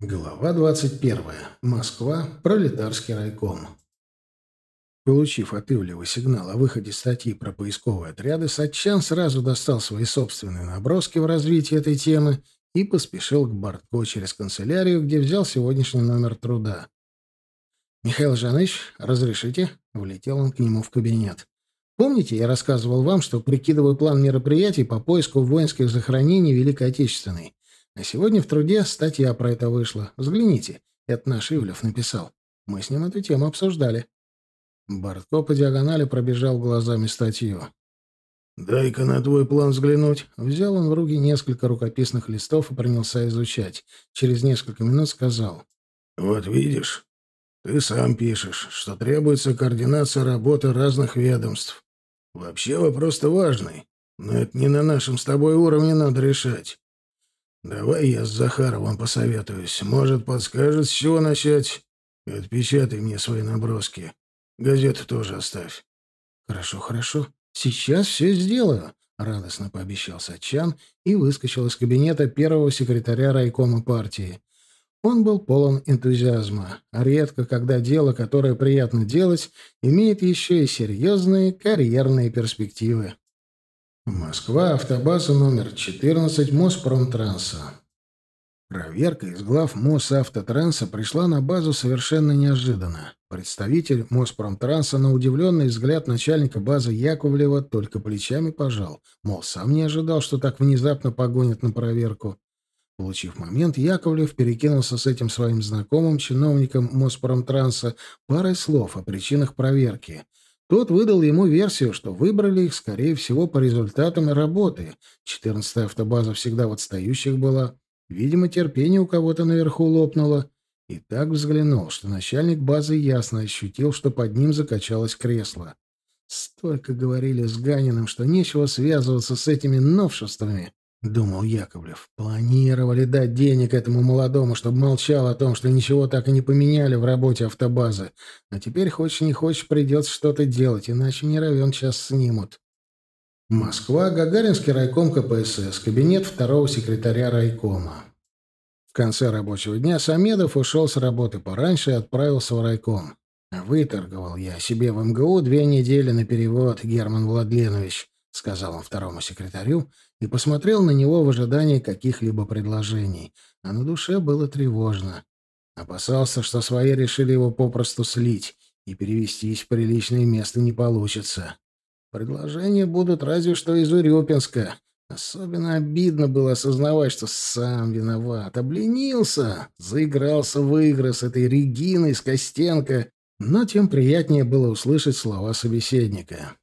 Глава 21. Москва. Пролетарский райком. Получив от Ивлева сигнал о выходе статьи про поисковые отряды, Сатчан сразу достал свои собственные наброски в развитии этой темы и поспешил к Бортко через канцелярию, где взял сегодняшний номер труда. «Михаил Жанович, разрешите?» — влетел он к нему в кабинет. «Помните, я рассказывал вам, что прикидываю план мероприятий по поиску воинских захоронений Великой Отечественной?» А сегодня в труде статья про это вышла. Взгляните. Это наш Ивлев написал. Мы с ним эту тему обсуждали. Бортко по диагонали пробежал глазами статью. «Дай-ка на твой план взглянуть». Взял он в руки несколько рукописных листов и принялся изучать. Через несколько минут сказал. «Вот видишь, ты сам пишешь, что требуется координация работы разных ведомств. Вообще вопрос-то важный, но это не на нашем с тобой уровне надо решать. Давай я с Захаровым посоветуюсь. Может, подскажет, с чего начать? Отпечатай мне свои наброски. Газету тоже оставь. Хорошо, хорошо. Сейчас все сделаю. Радостно пообещал Сачан и выскочил из кабинета первого секретаря райкома партии. Он был полон энтузиазма. Редко, когда дело, которое приятно делать, имеет еще и серьезные карьерные перспективы. Москва, автобаза номер 14 Моспромтранса. Проверка из глав Мосавтотранса пришла на базу совершенно неожиданно. Представитель Моспромтранса на удивленный взгляд начальника базы Яковлева только плечами пожал, мол, сам не ожидал, что так внезапно погонят на проверку. Получив момент, Яковлев перекинулся с этим своим знакомым чиновником Моспромтранса парой слов о причинах проверки — тот выдал ему версию, что выбрали их, скорее всего, по результатам работы. Четырнадцатая автобаза всегда в отстающих была. Видимо, терпение у кого-то наверху лопнуло. И так взглянул, что начальник базы ясно ощутил, что под ним закачалось кресло. Столько говорили с Ганиным, что нечего связываться с этими новшествами. — думал Яковлев. «Планировали дать денег этому молодому, чтобы молчал о том, что ничего так и не поменяли в работе автобазы. А теперь, хочешь не хочешь, придется что-то делать, иначе не равен час снимут». Москва, Гагаринский райком КПСС, кабинет второго секретаря райкома. В конце рабочего дня Самедов ушел с работы пораньше и отправился в райком. «Выторговал я себе в МГУ две недели на перевод, Герман Владленович», — сказал он второму секретарю, и посмотрел на него в ожидании каких-либо предложений. А на душе было тревожно. Опасался, что свои решили его попросту слить, и перевестись в приличное место не получится. Предложения будут разве что из Урюпинска. Особенно обидно было осознавать, что сам виноват. Обленился, заигрался в игры с этой Региной, с Костенко. Но тем приятнее было услышать слова собеседника.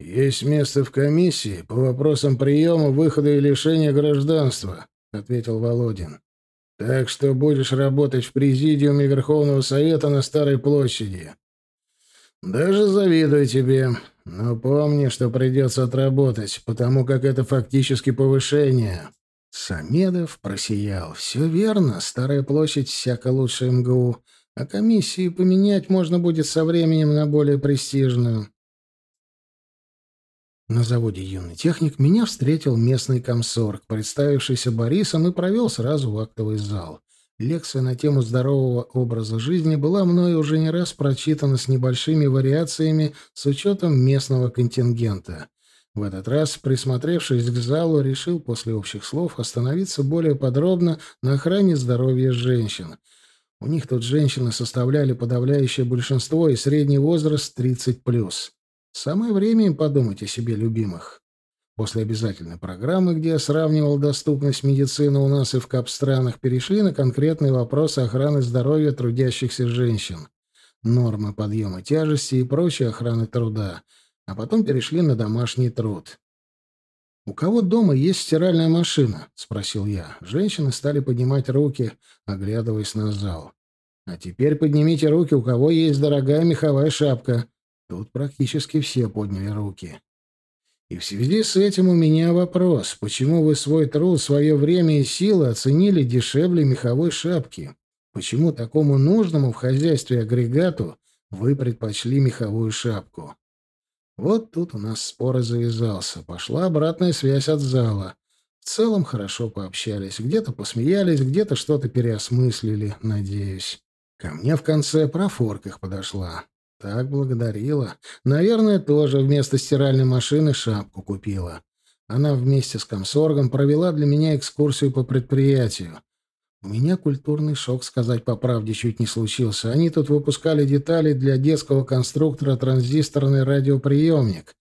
«Есть место в комиссии по вопросам приема, выхода и лишения гражданства», — ответил Володин. «Так что будешь работать в президиуме Верховного Совета на Старой площади. Даже завидую тебе, но помни, что придется отработать, потому как это фактически повышение». Самедов просиял. «Все верно, Старая площадь всяко лучше МГУ, а комиссию поменять можно будет со временем на более престижную». На заводе «Юный техник» меня встретил местный комсорг, представившийся Борисом, и провел сразу в актовый зал. Лекция на тему здорового образа жизни была мной уже не раз прочитана с небольшими вариациями с учетом местного контингента. В этот раз, присмотревшись к залу, решил после общих слов остановиться более подробно на охране здоровья женщин. У них тут женщины составляли подавляющее большинство и средний возраст 30+. Самое время им подумать о себе любимых. После обязательной программы, где я сравнивал доступность медицины у нас и в капстранах, перешли на конкретные вопросы охраны здоровья трудящихся женщин, нормы подъема тяжести и прочей охраны труда, а потом перешли на домашний труд. «У кого дома есть стиральная машина?» — спросил я. Женщины стали поднимать руки, оглядываясь на зал. «А теперь поднимите руки, у кого есть дорогая меховая шапка», Тут практически все подняли руки. И в связи с этим у меня вопрос. Почему вы свой труд, свое время и силы оценили дешевле меховой шапки? Почему такому нужному в хозяйстве агрегату вы предпочли меховую шапку? Вот тут у нас спор и завязался. Пошла обратная связь от зала. В целом хорошо пообщались, где-то посмеялись, где-то что-то переосмыслили, надеюсь. Ко мне в конце профорка их подошла. Так благодарила. Наверное, тоже вместо стиральной машины шапку купила. Она вместе с комсоргом провела для меня экскурсию по предприятию. У меня культурный шок, сказать по правде, чуть не случился. Они тут выпускали детали для детского конструктора транзисторный радиоприемник.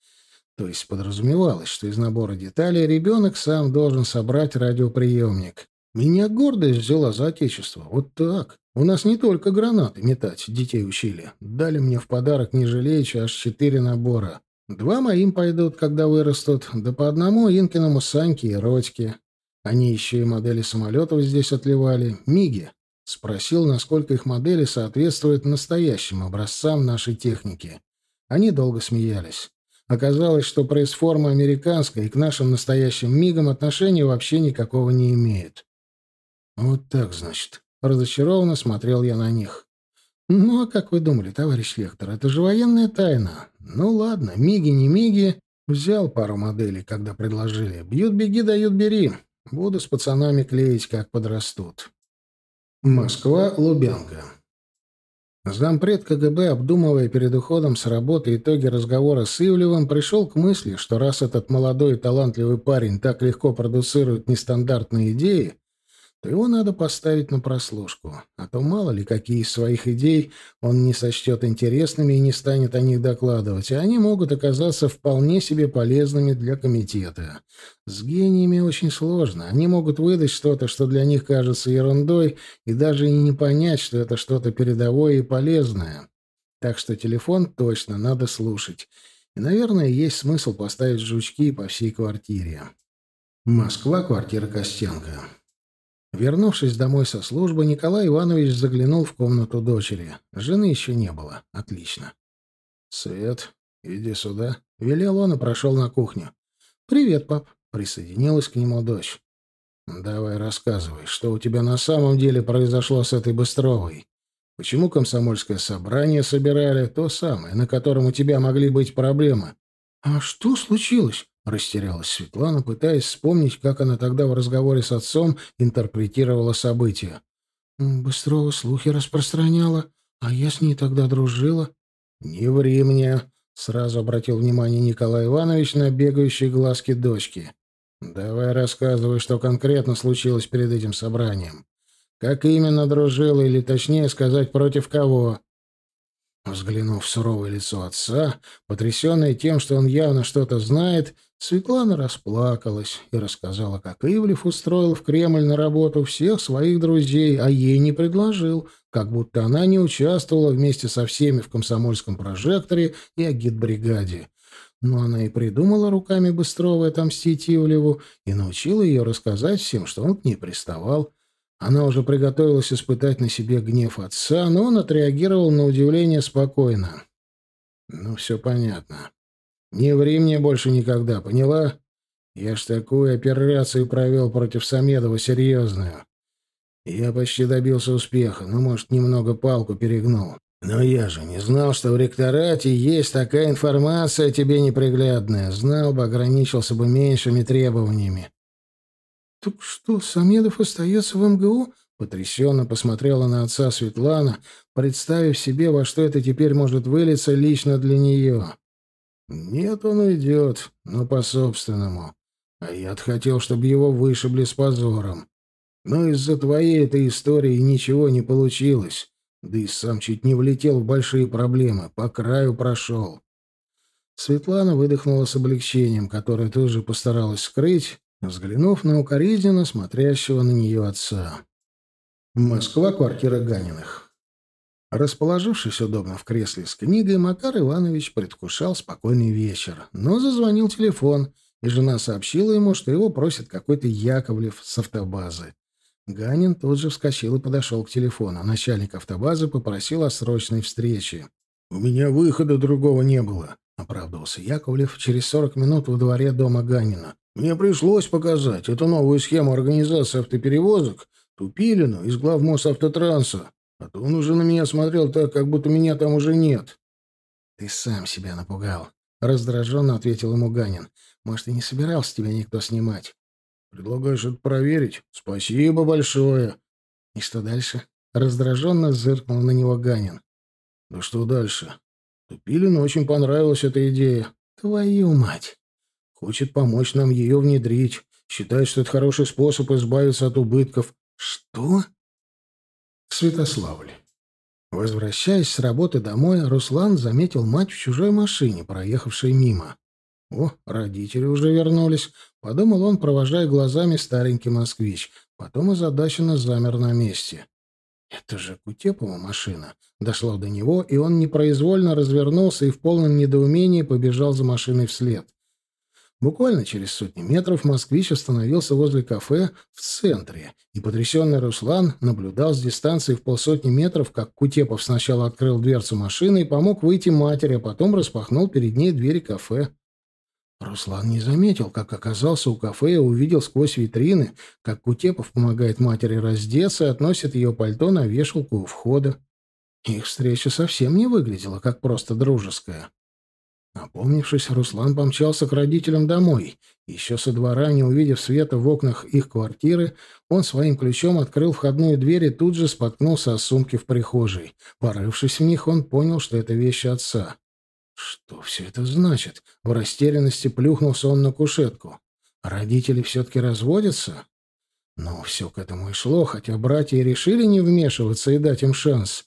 То есть подразумевалось, что из набора деталей ребенок сам должен собрать радиоприемник. Меня гордость взяла за отечество. Вот так. У нас не только гранаты метать детей учили. Дали мне в подарок, не жалеючи, аж четыре набора. Два моим пойдут, когда вырастут, да по одному Инкиному Саньке и Родьке. Они еще и модели самолетов здесь отливали. Миги. Спросил, насколько их модели соответствуют настоящим образцам нашей техники. Они долго смеялись. Оказалось, что пресс-форма американская и к нашим настоящим мигам отношения вообще никакого не имеет. Вот так, значит. Разочарованно смотрел я на них. Ну, а как вы думали, товарищ лектор, это же военная тайна. Ну ладно, миги не миги. Взял пару моделей, когда предложили. Бьют, беги, дают, бери. Буду с пацанами клеить, как подрастут. Москва, Лубянка. Зампред КГБ, обдумывая перед уходом с работы итоги разговора с Ивлевым, пришел к мысли, что раз этот молодой и талантливый парень так легко продуцирует нестандартные идеи, то его надо поставить на прослушку. А то мало ли, какие из своих идей он не сочтет интересными и не станет о них докладывать, а они могут оказаться вполне себе полезными для комитета. С гениями очень сложно. Они могут выдать что-то, что для них кажется ерундой, и даже и не понять, что это что-то передовое и полезное. Так что телефон точно надо слушать. И, наверное, есть смысл поставить жучки по всей квартире. Москва, квартира Костенко. Вернувшись домой со службы, Николай Иванович заглянул в комнату дочери. Жены еще не было. Отлично. «Свет, иди сюда», — велел он и прошел на кухню. «Привет, пап», — присоединилась к нему дочь. «Давай рассказывай, что у тебя на самом деле произошло с этой Быстровой? Почему комсомольское собрание собирали, то самое, на котором у тебя могли быть проблемы?» «А что случилось?» Растерялась Светлана, пытаясь вспомнить, как она тогда в разговоре с отцом интерпретировала события. «Быстрого слухи распространяла, а я с ней тогда дружила». «Не ври мне», — сразу обратил внимание Николай Иванович на бегающие глазки дочки. «Давай рассказывай, что конкретно случилось перед этим собранием. Как именно дружила, или точнее сказать, против кого?» Взглянув в суровое лицо отца, потрясенная тем, что он явно что-то знает, Светлана расплакалась и рассказала, как Ивлев устроил в Кремль на работу всех своих друзей, а ей не предложил, как будто она не участвовала вместе со всеми в комсомольском прожекторе и агитбригаде. Но она и придумала руками Быстрова отомстить Ивлеву и научила ее рассказать всем, что он к ней приставал, она уже приготовилась испытать на себе гнев отца, но он отреагировал на удивление спокойно. «Ну, все понятно. Не ври мне больше никогда, поняла? Я ж такую операцию провел против Самедова серьезную. Я почти добился успеха, но, может, немного палку перегнул. Но я же не знал, что в ректорате есть такая информация тебе неприглядная. Знал бы, ограничился бы меньшими требованиями. «Так что, Самедов остается в МГУ?» Потрясенно посмотрела на отца Светлана, представив себе, во что это теперь может вылиться лично для нее. «Нет, он уйдет, но по-собственному. А я хотел, чтобы его вышибли с позором. Но из-за твоей этой истории ничего не получилось. Да и сам чуть не влетел в большие проблемы, по краю прошел». Светлана выдохнула с облегчением, которое тоже постаралась скрыть, взглянув на укоризненно смотрящего на нее отца. Москва, квартира Ганиных. Расположившись удобно в кресле с книгой, Макар Иванович предвкушал спокойный вечер. Но зазвонил телефон, и жена сообщила ему, что его просит какой-то Яковлев с автобазы. Ганин тут же вскочил и подошел к телефону. Начальник автобазы попросил о срочной встрече. «У меня выхода другого не было», — оправдывался Яковлев через сорок минут во дворе дома Ганина. Мне пришлось показать эту новую схему организации автоперевозок Тупилину из главмос автотранса, а то он уже на меня смотрел так, как будто меня там уже нет. — Ты сам себя напугал, — раздраженно ответил ему Ганин. — Может, и не собирался тебя никто снимать. — Предлагаешь это проверить? Спасибо большое. И что дальше? Раздраженно зыркнул на него Ганин. Да что дальше? Тупилину очень понравилась эта идея. Твою мать! Хочет помочь нам ее внедрить. Считает, что это хороший способ избавиться от убытков. Что? Святославль. Возвращаясь с работы домой, Руслан заметил мать в чужой машине, проехавшей мимо. О, родители уже вернулись. Подумал он, провожая глазами старенький москвич. Потом озадаченно замер на месте. Это же Кутепова машина. Дошла до него, и он непроизвольно развернулся и в полном недоумении побежал за машиной вслед. Буквально через сотни метров москвич остановился возле кафе в центре, и потрясенный Руслан наблюдал с дистанции в полсотни метров, как Кутепов сначала открыл дверцу машины и помог выйти матери, а потом распахнул перед ней двери кафе. Руслан не заметил, как оказался у кафе и увидел сквозь витрины, как Кутепов помогает матери раздеться и относит ее пальто на вешалку у входа. Их встреча совсем не выглядела как просто дружеская. Опомнившись, Руслан помчался к родителям домой. Еще со двора, не увидев света в окнах их квартиры, он своим ключом открыл входную дверь и тут же споткнулся о сумке в прихожей. Порывшись в них, он понял, что это вещи отца. Что все это значит? В растерянности плюхнулся он на кушетку. Родители все-таки разводятся? Ну, все к этому и шло, хотя братья решили не вмешиваться и дать им шанс.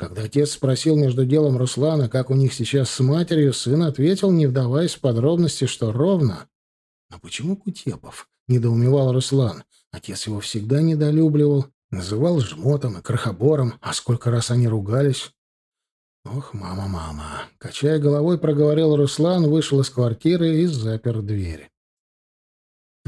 Когда отец спросил между делом Руслана, как у них сейчас с матерью, сын ответил, не вдаваясь в подробности, что ровно. «Но почему Кутепов?» — недоумевал Руслан. Отец его всегда недолюбливал, называл жмотом и крохобором, а сколько раз они ругались. «Ох, мама, мама!» — качая головой, проговорил Руслан, вышел из квартиры и запер дверь.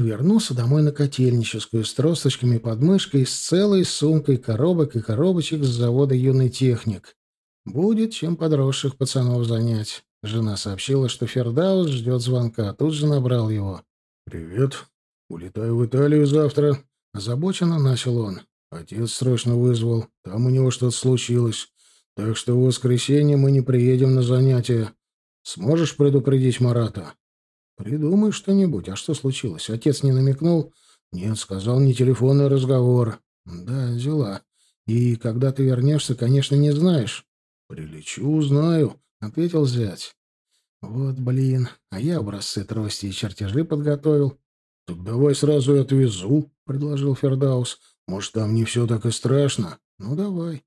Вернулся домой на котельническую с тросточками под мышкой, с целой сумкой коробок и коробочек с завода «Юный техник». Будет чем подросших пацанов занять. Жена сообщила, что Фердаус ждет звонка, тут же набрал его. «Привет. Улетаю в Италию завтра». Озабоченно начал он. Отец срочно вызвал. Там у него что-то случилось. Так что в воскресенье мы не приедем на занятия. Сможешь предупредить Марата? Придумай что-нибудь. А что случилось? Отец не намекнул? Нет, сказал не телефонный разговор. Да, дела. И когда ты вернешься, конечно, не знаешь. Прилечу, узнаю, ответил зять. Вот, блин, а я образцы трости и чертежи подготовил. Так давай сразу отвезу, предложил Фердаус. Может, там не все так и страшно? Ну, давай.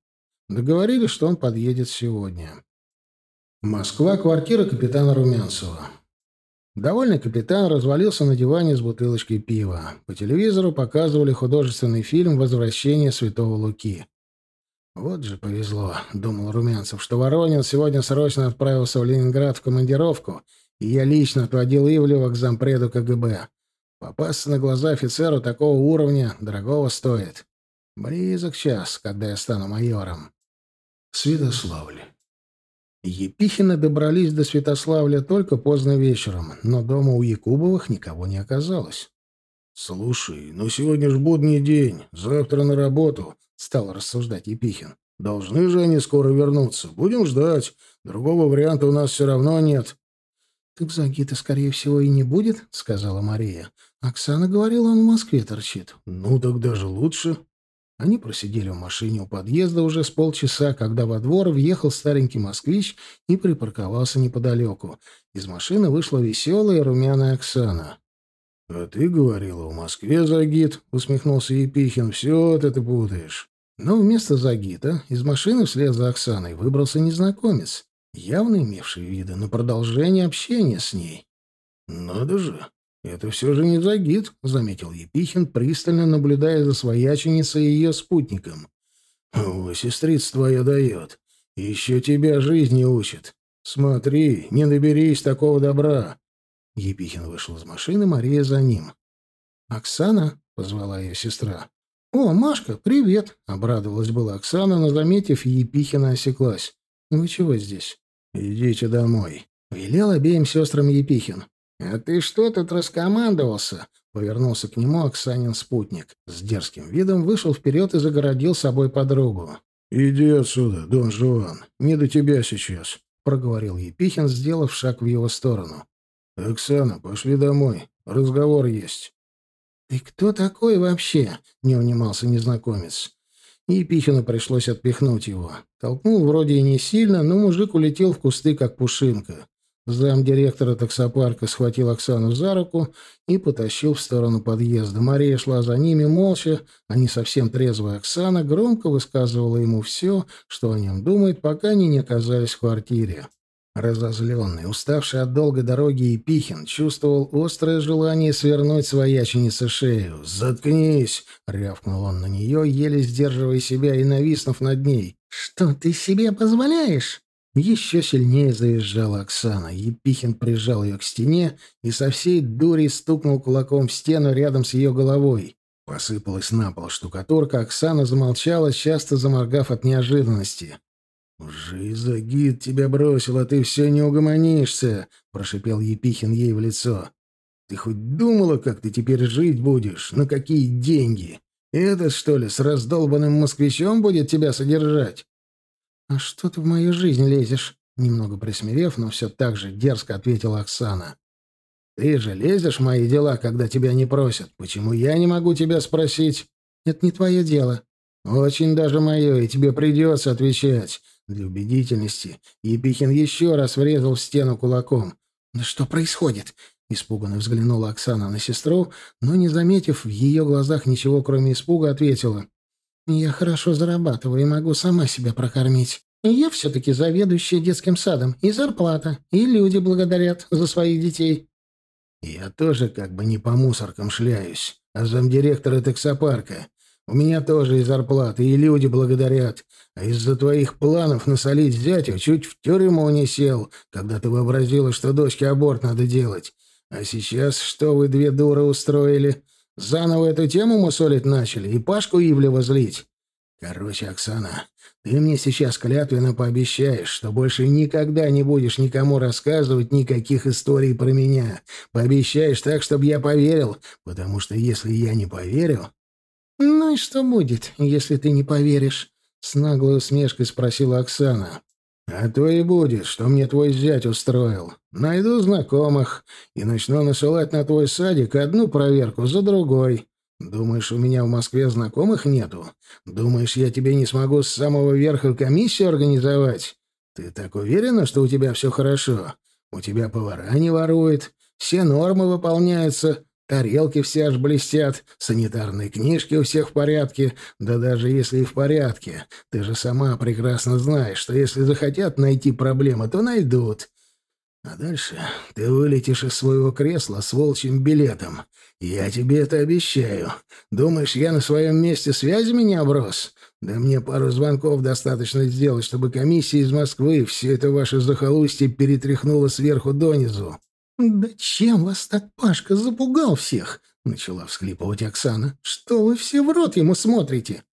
Договорились, что он подъедет сегодня. Москва, квартира капитана Румянцева. Довольный капитан развалился на диване с бутылочкой пива. По телевизору показывали художественный фильм «Возвращение святого Луки». «Вот же повезло», — думал Румянцев, — «что Воронин сегодня срочно отправился в Ленинград в командировку, и я лично отводил Ивлева к зампреду КГБ. Попасться на глаза офицеру такого уровня дорогого стоит. Близок час, когда я стану майором». Святославль. Епихины добрались до Святославля только поздно вечером, но дома у Якубовых никого не оказалось. «Слушай, ну сегодня ж будний день, завтра на работу», — стал рассуждать Епихин. «Должны же они скоро вернуться. Будем ждать. Другого варианта у нас все равно нет». «Так Загита, скорее всего, и не будет», — сказала Мария. «Оксана говорила, он в Москве торчит». «Ну, так даже лучше». Они просидели в машине у подъезда уже с полчаса, когда во двор въехал старенький москвич и припарковался неподалеку. Из машины вышла веселая румяная Оксана. — А ты говорила, в Москве Загид, — усмехнулся Епихин. — Все это ты путаешь. Но вместо Загита из машины вслед за Оксаной выбрался незнакомец, явно имевший виды на продолжение общения с ней. — Надо же! «Это все же не загид», — заметил Епихин, пристально наблюдая за свояченицей и ее спутником. «О, сестрица твоя дает. Еще тебя жизни учит. Смотри, не доберись такого добра». Епихин вышел из машины, Мария за ним. «Оксана?» — позвала ее сестра. «О, Машка, привет!» — обрадовалась была Оксана, но, заметив, Епихина осеклась. «Вы чего здесь?» «Идите домой», — велел обеим сестрам Епихин. «А ты что тут раскомандовался?» — повернулся к нему Оксанин спутник. С дерзким видом вышел вперед и загородил собой подругу. «Иди отсюда, Дон Жуан, не до тебя сейчас», — проговорил Епихин, сделав шаг в его сторону. «Оксана, пошли домой, разговор есть». «Ты кто такой вообще?» — не унимался незнакомец. И Пихину пришлось отпихнуть его. Толкнул вроде и не сильно, но мужик улетел в кусты, как пушинка. Зам директора таксопарка схватил Оксану за руку и потащил в сторону подъезда. Мария шла за ними молча, а не совсем трезвая Оксана громко высказывала ему все, что о нем думает, пока они не оказались в квартире. Разозленный, уставший от долгой дороги Епихин чувствовал острое желание свернуть свояченице шею. «Заткнись!» — рявкнул он на нее, еле сдерживая себя и нависнув над ней. «Что ты себе позволяешь?» Еще сильнее заезжала Оксана. Епихин прижал ее к стене и со всей дури стукнул кулаком в стену рядом с ее головой. Посыпалась на пол штукатурка, Оксана замолчала, часто заморгав от неожиданности. «Уже и загид тебя бросил, а ты все не угомонишься», — прошипел Епихин ей в лицо. «Ты хоть думала, как ты теперь жить будешь? На какие деньги? Этот, что ли, с раздолбанным москвичом будет тебя содержать?» «А что ты в мою жизнь лезешь?» Немного присмирев, но все так же дерзко ответила Оксана. «Ты же лезешь в мои дела, когда тебя не просят. Почему я не могу тебя спросить?» «Это не твое дело». «Очень даже мое, и тебе придется отвечать». Для убедительности Епихин еще раз врезал в стену кулаком. «Да что происходит?» — испуганно взглянула Оксана на сестру, но, не заметив в ее глазах ничего, кроме испуга, ответила. Я хорошо зарабатываю и могу сама себя прокормить. Я все-таки заведующая детским садом. И зарплата, и люди благодарят за своих детей. Я тоже как бы не по мусоркам шляюсь, а замдиректора таксопарка. У меня тоже и зарплата, и люди благодарят. А из-за твоих планов насолить зятю чуть в тюрьму не сел, когда ты вообразила, что дочке аборт надо делать. А сейчас что вы две дуры устроили? Заново эту тему мусолить начали и Пашку Ивлева злить. Короче, Оксана, ты мне сейчас клятвенно пообещаешь, что больше никогда не будешь никому рассказывать никаких историй про меня. Пообещаешь так, чтобы я поверил, потому что если я не поверю... Ну и что будет, если ты не поверишь? С наглой усмешкой спросила Оксана. А то и будет, что мне твой зять устроил. Найду знакомых и начну насылать на твой садик одну проверку за другой. Думаешь, у меня в Москве знакомых нету? Думаешь, я тебе не смогу с самого верха комиссию организовать? Ты так уверена, что у тебя все хорошо? У тебя повара не воруют, все нормы выполняются, Тарелки все аж блестят, санитарные книжки у всех в порядке. Да даже если и в порядке, ты же сама прекрасно знаешь, что если захотят найти проблемы, то найдут. А дальше ты вылетишь из своего кресла с волчьим билетом. Я тебе это обещаю. Думаешь, я на своем месте связями не оброс? Да мне пару звонков достаточно сделать, чтобы комиссия из Москвы все это ваше захолустье перетряхнула сверху донизу. «Да чем вас так Пашка запугал всех?» — начала всхлипывать Оксана. «Что вы все в рот ему смотрите?»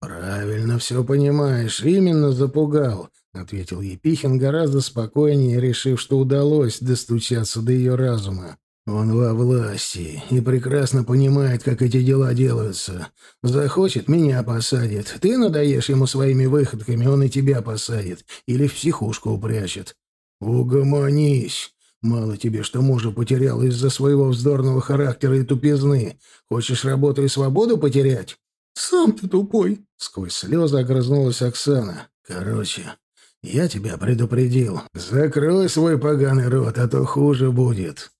«Правильно все понимаешь, именно запугал», — ответил Епихин гораздо спокойнее, решив, что удалось достучаться до ее разума. «Он во власти и прекрасно понимает, как эти дела делаются. Захочет, меня посадит. Ты надоешь ему своими выходками, он и тебя посадит. Или в психушку упрячет. Угомонись. Мало тебе, что мужа потерял из-за своего вздорного характера и тупизны. Хочешь работу и свободу потерять? Сам ты тупой. Сквозь слезы огрызнулась Оксана. Короче, я тебя предупредил. Закрой свой поганый рот, а то хуже будет.